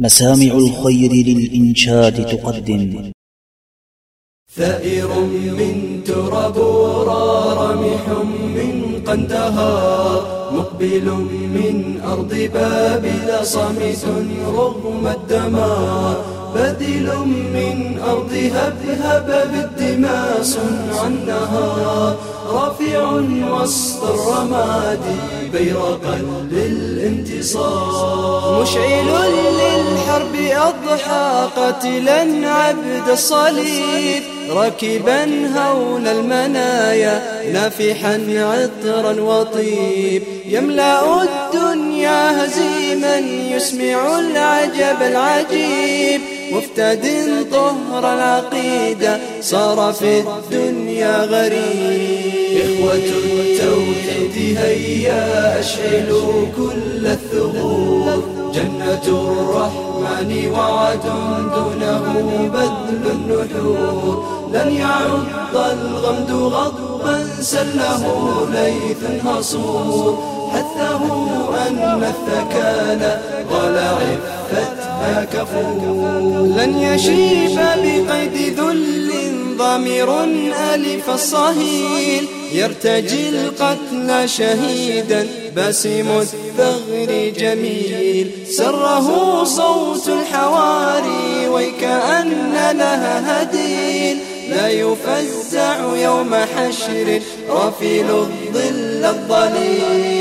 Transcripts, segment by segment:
مسامع الخير للإنشاد تقدم. ثائر من تراب رامح من قندها مقبل من أرض بابل صامت رغم الدمار بذل من أرض هبهب بالدماء النهار رافع وسط الرماد بيرقا للانتصار. مشعل للحرب أضحى قتلا عبد الصليب راكبا هول المنايا نافحا عطرا وطيب. يملأ الدنيا هزيما يسمع العجب العجيب. مفتد طهر العقيدة صار في الدنيا غريب. إخوة التوحيد هيا أشعلوا كل الثغور. جنة الرحمن وعد دونه بذل النحور. لن يعض الغمد غضبا سله ليث هصور حثه أن الثكال غال عفتها كفور لن يشيب بقيد ذل ضمير ألف الصهيل يرتجي القتل شهيدا باسم الثغر جميل. سره صوت الحواري ويكأن لها هديل. لا يفزع يوم حشر رفيل الظل الظليل.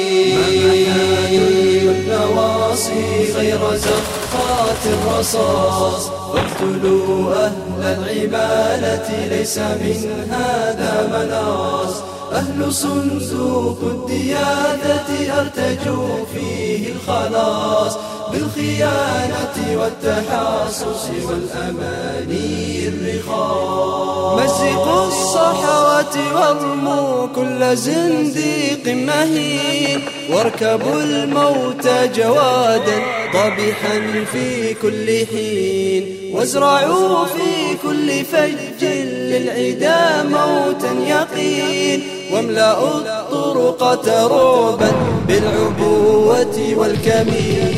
النواصي غير زخات الرصاص. فاقتلوا أهل العبالة ليس من هذا مناص. أهل صندوق الديادة أرتجوا فيه الخلاص بالخيانة والتحاسس والأماني الرخاص مزقوا الصحوة وارموا كل زنديق مهين واركبوا الموت جوادا طبحا في كل حين وازرعوا في كل فج للعدا موتا يقين واملأوا الطرق رعبا بالعبوة والكمين.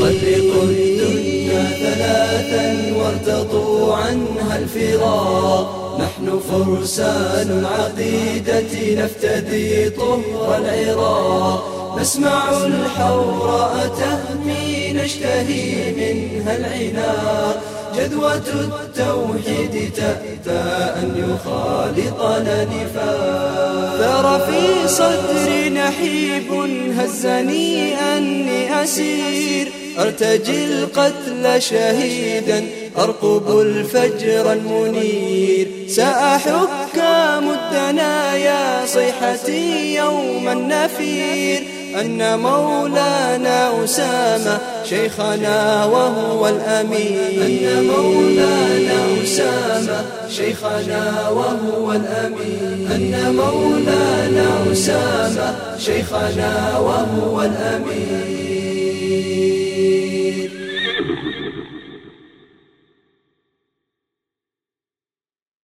طلقوا الدنيا ثلاثا وارتضوا عنها الفراق. نحن فرسان العقيدة نفتدي طهر العراق. نسمع الحوراء تهمي نشتهي منها العناق. جدوة التوحيد تأتى أن يخالطنا نفاق ثار في صدري نحيب هزني أني أسير. أرتجي القتل شهيدا أرقب الفجر المنير. سأحكام الدنايا صيحتي يوم النفير. أن مولانا أسامة شيخنا وهو الأمين. أن مولانا أسامة شيخنا وهو الأمين. أن مولانا أسامة شيخنا وهو الأمين.